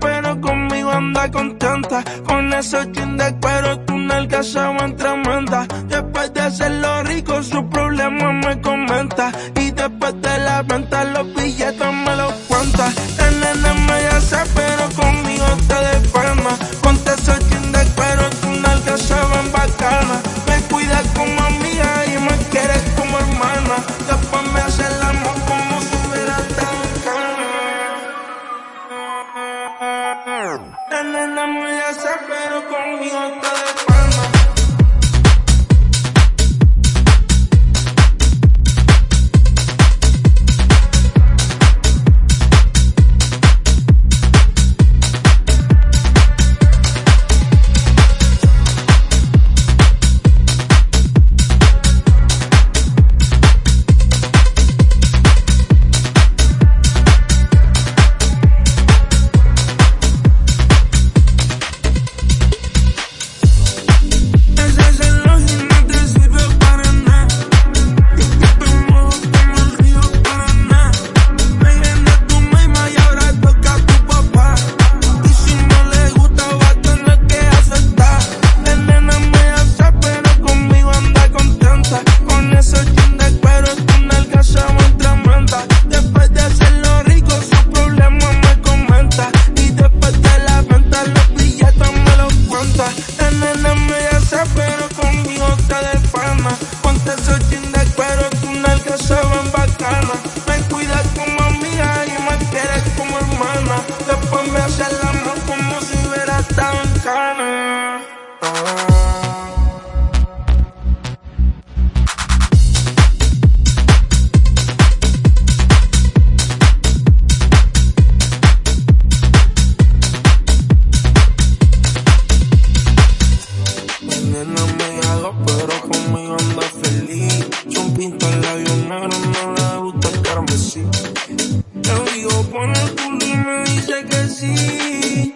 pero conmigo anda contenta. Con esos jeans pero cuero, tu nalga se tremenda. Después de hacerlo rico, sus problemas me comenta. Y después de la venta, los billetes Nena, muy pero conmigo te pinta el labio negro, no le gusta el carmesí. Le digo, pone el culo y me dice que sí.